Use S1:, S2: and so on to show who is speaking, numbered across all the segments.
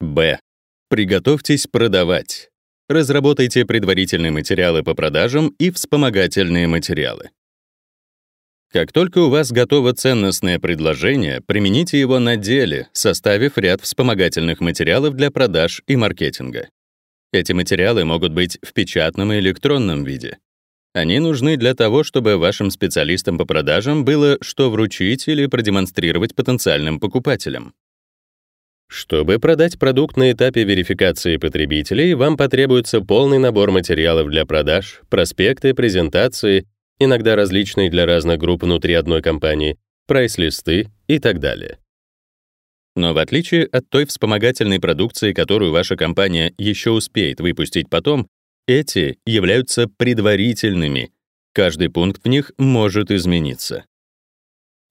S1: Б. Приготовьтесь продавать. Разработайте предварительные материалы по продажам и вспомогательные материалы. Как только у вас готово ценностное предложение, примените его на деле, составив ряд вспомогательных материалов для продаж и маркетинга. Эти материалы могут быть в печатном и электронном виде. Они нужны для того, чтобы вашим специалистам по продажам было что вручить или продемонстрировать потенциальным покупателям. Чтобы продать продукт на этапе верификации потребителей, вам потребуется полный набор материалов для продаж, проспекты, презентации, иногда различные для разных групп внутри одной компании, прайс-листы и так далее. Но в отличие от той вспомогательной продукции, которую ваша компания еще успеет выпустить потом, эти являются предварительными. Каждый пункт в них может измениться.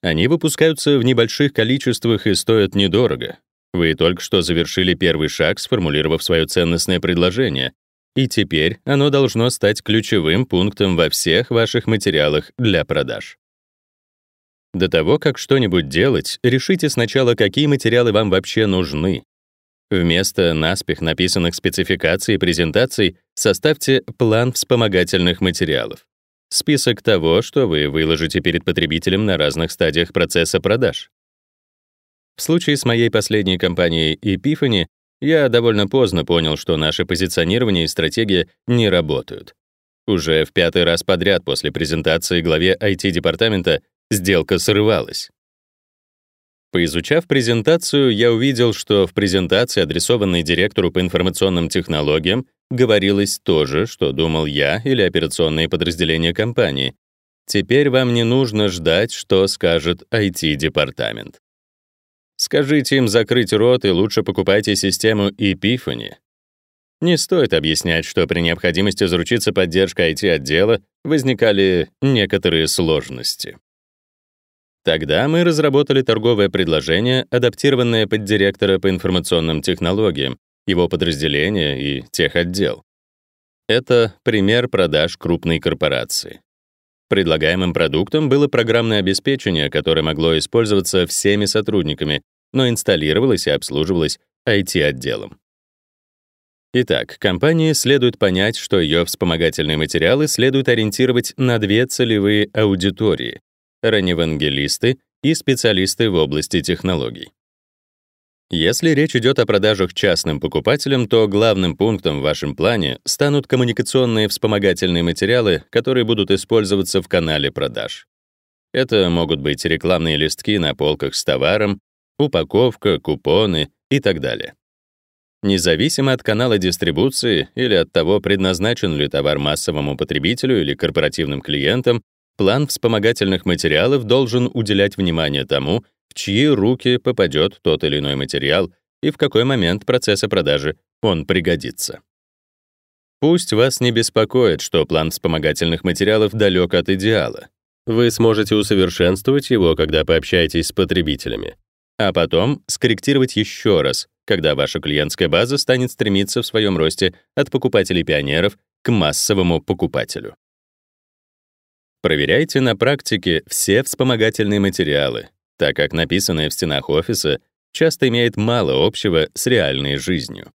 S1: Они выпускаются в небольших количествах и стоят недорого. Вы только что завершили первый шаг, сформулировав свое ценностное предложение, и теперь оно должно стать ключевым пунктом во всех ваших материалах для продаж. До того, как что-нибудь делать, решите сначала, какие материалы вам вообще нужны, Вместо наспех написанных спецификаций и презентаций составьте план вспомогательных материалов. Список того, что вы выложите перед потребителем на разных стадиях процесса продаж. В случае с моей последней компанией Epiphany я довольно поздно понял, что наше позиционирование и стратегия не работают. Уже в пятый раз подряд после презентации главе IT-департамента сделка срывалась. Поизучав презентацию, я увидел, что в презентации, адресованной директору по информационным технологиям, говорилось то же, что думал я или операционные подразделения компании. Теперь вам не нужно ждать, что скажет IT-департамент. Скажите им закрыть рот и лучше покупайте систему Epiphany. Не стоит объяснять, что при необходимости заручиться поддержкой IT-отдела возникали некоторые сложности. Тогда мы разработали торговое предложение, адаптированное под директора по информационным технологиям, его подразделения и техотдел. Это пример продаж крупной корпорации. Предлагаемым продуктом было программное обеспечение, которое могло использоваться всеми сотрудниками, но инсталлировалось и обслуживалось IT-отделом. Итак, компании следует понять, что ее вспомогательные материалы следует ориентировать на две целевые аудитории раневангелисты и специалисты в области технологий. Если речь идет о продажах частным покупателям, то главным пунктом в вашем плане станут коммуникационные вспомогательные материалы, которые будут использоваться в канале продаж. Это могут быть рекламные листки на полках с товаром, упаковка, купоны и так далее. Независимо от канала дистрибуции или от того, предназначен ли товар массовому потребителю или корпоративным клиентам, План вспомогательных материалов должен уделять внимание тому, в чьи руки попадет тот или иной материал и в какой момент процесса продажи он пригодится. Пусть вас не беспокоит, что план вспомогательных материалов далек от идеала. Вы сможете усовершенствовать его, когда пообщаетесь с потребителями, а потом скорректировать еще раз, когда ваша клиентская база станет стремиться в своем росте от покупателей-пионеров к массовому покупателю. Проверяйте на практике все вспомогательные материалы, так как написанное в стенах офиса часто имеет мало общего с реальной жизнью.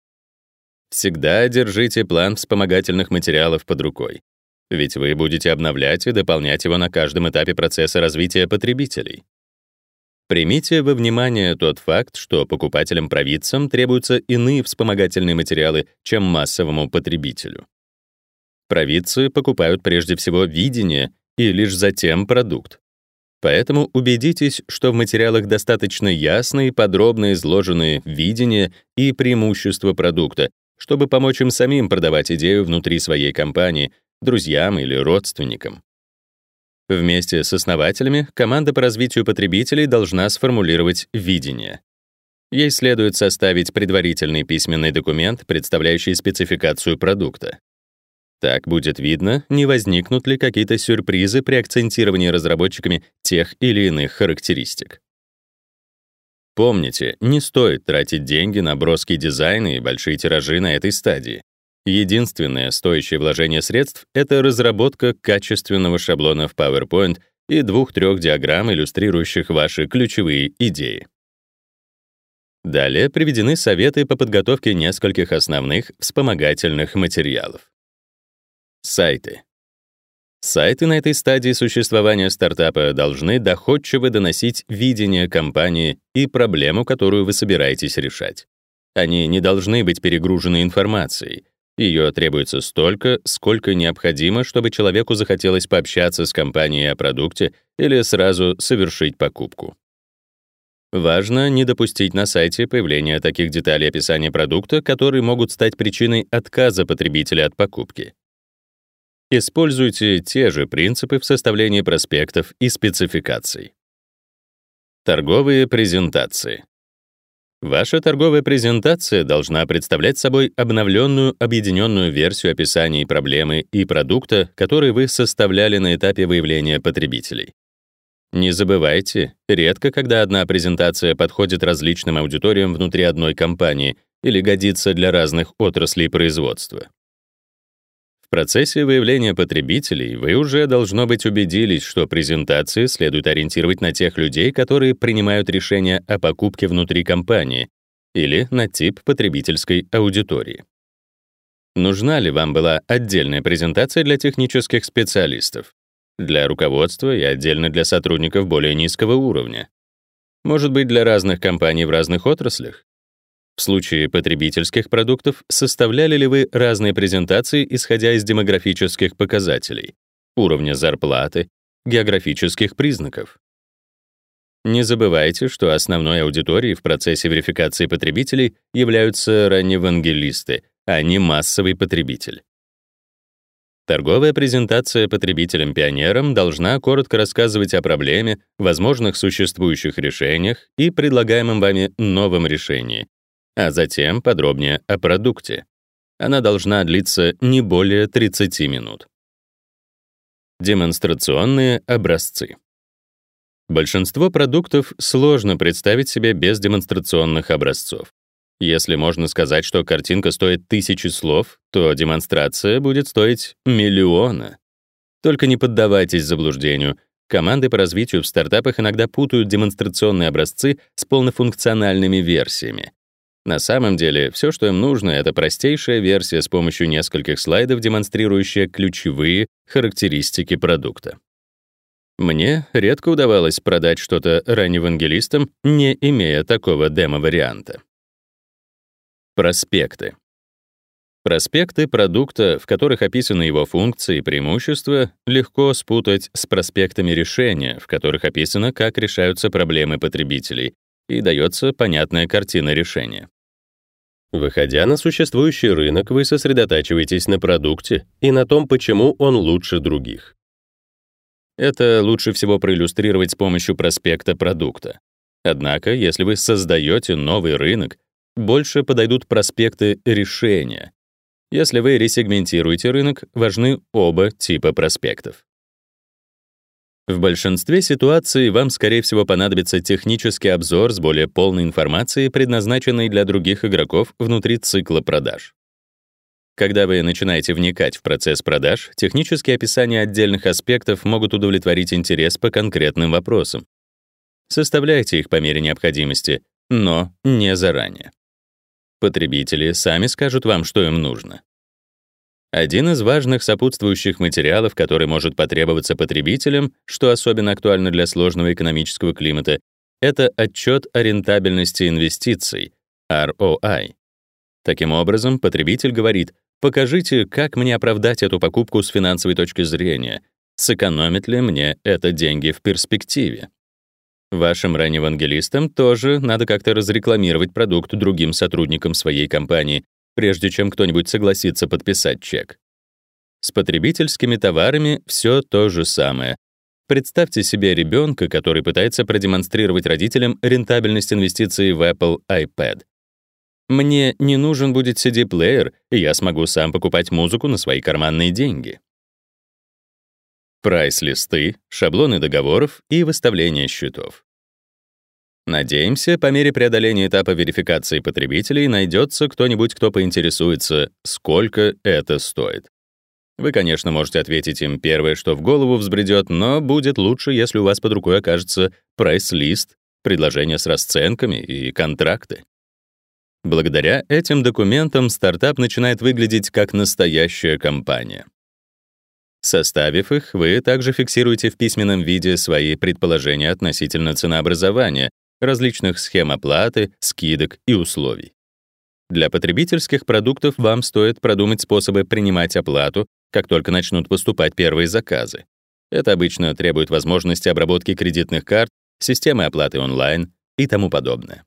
S1: Всегда держите план вспомогательных материалов под рукой, ведь вы будете обновлять и дополнять его на каждом этапе процесса развития потребителей. Примите во внимание тот факт, что покупателям-провидцам требуются иные вспомогательные материалы, чем массовому потребителю. Провидцы покупают прежде всего видение и лишь затем продукт. Поэтому убедитесь, что в материалах достаточно ясно и подробно изложены видение и преимущества продукта, чтобы помочь им самим продавать идею внутри своей компании, друзьям или родственникам. Вместе с основателями команда по развитию потребителей должна сформулировать видение. Ей следует составить предварительный письменный документ, представляющий спецификацию продукта. Так будет видно, не возникнут ли какие-то сюрпризы при акцентировании разработчиками тех или иных характеристик. Помните, не стоит тратить деньги на броский дизайн и большие тиражи на этой стадии. Единственное стоящее вложение средств — это разработка качественного шаблона в PowerPoint и двух-трех диаграмм, иллюстрирующих ваши ключевые идеи. Далее приведены советы по подготовке нескольких основных вспомогательных материалов. Сайты. Сайты на этой стадии существования стартапа должны доходчиво доносить видение компании и проблему, которую вы собираетесь решать. Они не должны быть перегружены информацией. Ее требуется столько, сколько необходимо, чтобы человеку захотелось пообщаться с компанией о продукте или сразу совершить покупку. Важно не допустить на сайте появления таких деталей описания продукта, которые могут стать причиной отказа потребителя от покупки. Используйте те же принципы в составлении проспектов и спецификаций. Торговые презентации. Ваша торговая презентация должна представлять собой обновленную объединенную версию описаний проблемы и продукта, которые вы составляли на этапе выявления потребителей. Не забывайте, редко когда одна презентация подходит различным аудиториям внутри одной компании или годится для разных отраслей производства. Процессе выявления потребителей вы уже должно быть убедились, что презентации следует ориентировать на тех людей, которые принимают решения о покупке внутри компании или на тип потребительской аудитории. Нужна ли вам была отдельная презентация для технических специалистов, для руководства и отдельно для сотрудников более низкого уровня? Может быть, для разных компаний в разных отраслях? В случае потребительских продуктов составляли ли вы разные презентации, исходя из демографических показателей, уровня зарплаты, географических признаков? Не забывайте, что основной аудиторией в процессе верификации потребителей являются ранневангелисты, а не массовый потребитель. Торговая презентация потребителям-пионерам должна коротко рассказывать о проблеме, возможных существующих решениях и предлагаемом вами новом решении, а затем подробнее о продукте. Она должна длиться не более 30 минут. Демонстрационные образцы. Большинство продуктов сложно представить себе без демонстрационных образцов. Если можно сказать, что картинка стоит тысячи слов, то демонстрация будет стоить миллиона. Только не поддавайтесь заблуждению. Команды по развитию в стартапах иногда путают демонстрационные образцы с полнофункциональными версиями. На самом деле, все, что им нужно, это простейшая версия с помощью нескольких слайдов, демонстрирующая ключевые характеристики продукта. Мне редко удавалось продать что-то ранневангелистам, не имея такого демо-варианта. Проспекты. Проспекты продукта, в которых описаны его функции и преимущества, легко спутать с проспектами решения, в которых описано, как решаются проблемы потребителей, и дается понятная картина решения. Выходя на существующий рынок, вы сосредотачиваетесь на продукте и на том, почему он лучше других. Это лучше всего проиллюстрировать с помощью проспекта продукта. Однако, если вы создаете новый рынок, больше подойдут проспекты решения. Если вы ресегментируете рынок, важны оба типа проспектов. В большинстве ситуаций вам, скорее всего, понадобится технический обзор с более полной информацией, предназначенной для других игроков внутри цикла продаж. Когда вы начинаете вникать в процесс продаж, технические описания отдельных аспектов могут удовлетворить интерес по конкретным вопросам. Составляйте их по мере необходимости, но не заранее. Потребители сами скажут вам, что им нужно. Один из важных сопутствующих материалов, который может потребоваться потребителям, что особенно актуально для сложного экономического климата, это отчет о рентабельности инвестиций, ROI. Таким образом, потребитель говорит, покажите, как мне оправдать эту покупку с финансовой точки зрения, сэкономит ли мне это деньги в перспективе. Вашим ранневангелистам тоже надо как-то разрекламировать продукт другим сотрудникам своей компании, прежде чем кто-нибудь согласится подписать чек. С потребительскими товарами все то же самое. Представьте себе ребенка, который пытается продемонстрировать родителям рентабельность инвестиций в Apple iPad. Мне не нужен будет CD-плеер, и я смогу сам покупать музыку на свои карманные деньги. Прайс-листы, шаблоны договоров и выставление счетов. Надеемся, по мере преодоления этапа верификации потребителей найдется кто-нибудь, кто поинтересуется, сколько это стоит. Вы, конечно, можете ответить им первое, что в голову взбредет, но будет лучше, если у вас под рукой окажется прайс-лист, предложения с расценками и контракты. Благодаря этим документам стартап начинает выглядеть как настоящая компания. Составив их, вы также фиксируете в письменном виде свои предположения относительно ценообразования, различных схем оплаты, скидок и условий. Для потребительских продуктов вам стоит продумать способы принимать оплату, как только начнут поступать первые заказы. Это обычно требует возможности обработки кредитных карт, системы оплаты онлайн и тому подобное.